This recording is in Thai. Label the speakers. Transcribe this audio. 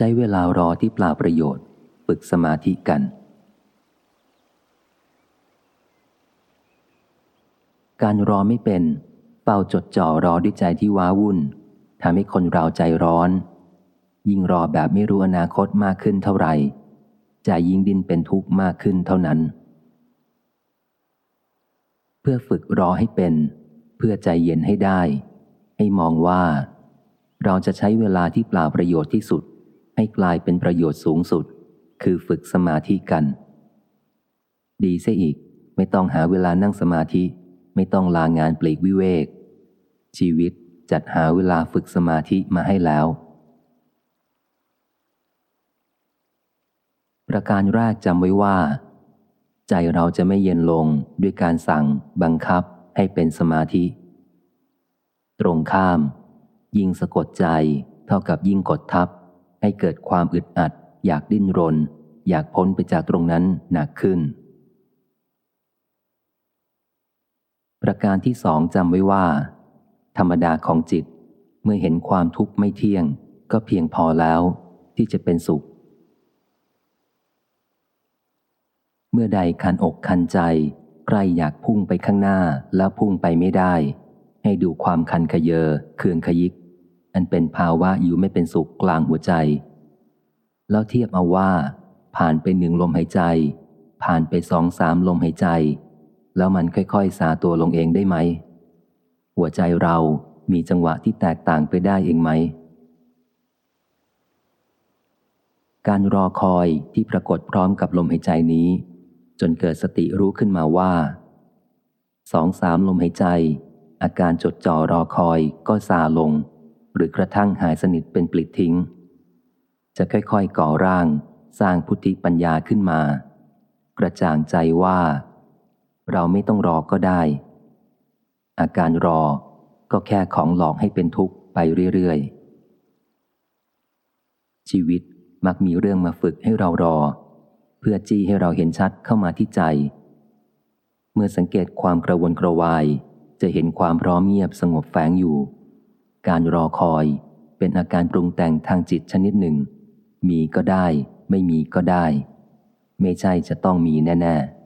Speaker 1: ใช้เวลารอที่เปล่าประโยชน์ ฝึกสมาธิกัน การรอไม่เป็นเฝ้าจดจ่อรอด้วยใจที่ว้าวุ่นทำให้คนเราใจร้อน ยิ่งรอแบบไม่รู้อนาคตมากขึ้นเท่าไหร่ใจยิ่งดินเป็นทุกข์มากขึ้นเท่านั้น เพื่อฝึกรอให้เป็น เพื่อใจเย็นให้ได้ ให้มองว่า เราจะใช้เวลาที่เปล่าประโยชน์ที่สุด ให้กลายเป็นประโยชน์สูงสุด คือฝึกสมาธิกัน ดีเสียอีก ไม่ต้องหาเวลานั่งสมาธิ ไม่ต้องลางานปลีกวิเวก ชีวิตจัดหาเวลาฝึกสมาธิมาให้แล้ว ประการแรกจำไว้ว่า ใจเราจะไม่เย็นลงด้วยการสั่ง บังคับให้เป็นสมาธิ ตรงข้าม ยิ่งสะกดใจเท่ากับยิ่งกดทับ ให้เกิดความอึดอัด อยากดิ้นรน อยากพ้นไปจากตรงนั้นหนักขึ้น ประการที่สองจำไว้ว่า ธรรมดาของจิตเมื่อเห็นความทุกข์ไม่เที่ยง ก็เพียงพอแล้วที่จะเป็นสุข เมื่อใดคันอกคันใจใกล้อยากพุ่งไปข้างหน้าแล้วพุ่งไปไม่ได้ ให้ดูความคันขยเยอเคืองขยิก อันเป็นภาวะอยู่ไม่เป็นสุขกลางหัวใจ แล้วเทียบเอาว่า ผ่านไปหนึ่งลมหายใจ ผ่านไปสองสามลมหายใจ แล้วมันค่อยๆ สาตัวลงเองได้ไหม หัวใจเรามีจังหวะที่แตกต่างไปได้เองไหม การรอคอยที่ปรากฏพร้อมกับลมหายใจนี้ จนเกิดสติรู้ขึ้นมาว่าสองสามลมหายใจ อาการจดจ่อรอคอยก็ซาลง หรือกระทั่งหายสนิทเป็นปลิดทิ้ง จะค่อยๆก่อร่าง สร้างพุทธิปัญญาขึ้นมา กระจ่างใจว่า เราไม่ต้องรอก็ได้ อาการรอก็แค่ของหลอกให้เป็นทุกข์ไปเรื่อยๆ ชีวิตมักมีเรื่องมาฝึกให้เรารอ เพื่อจี้ให้เราเห็นชัดเข้ามาที่ใจ เมื่อสังเกตความกระวนกระวายจะเห็นความพร้อมเงียบสงบแฝงอยู่ การรอคอย เป็นอาการปรุงแต่งทางจิตชนิดหนึ่ง มีก็ได้ ไม่มีก็ได้ ไม่ใช่จะต้องมีแน่ ๆ